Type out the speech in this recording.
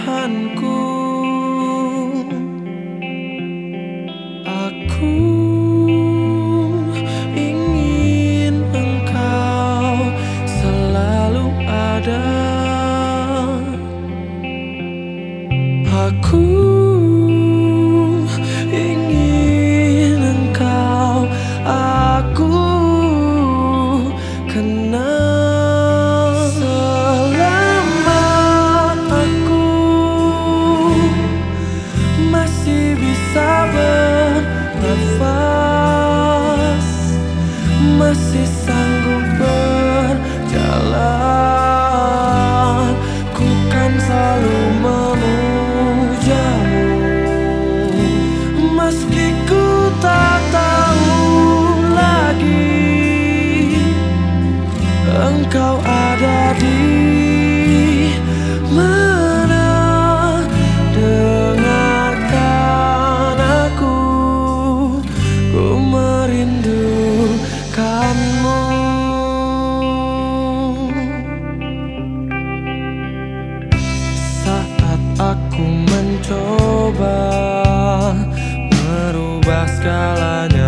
denganku Aku ingin engkau selalu ada. Aku Engkau ada di mana? Dengarkan aku Ku merindukanmu. Saat aku mencoba Merubah segalanya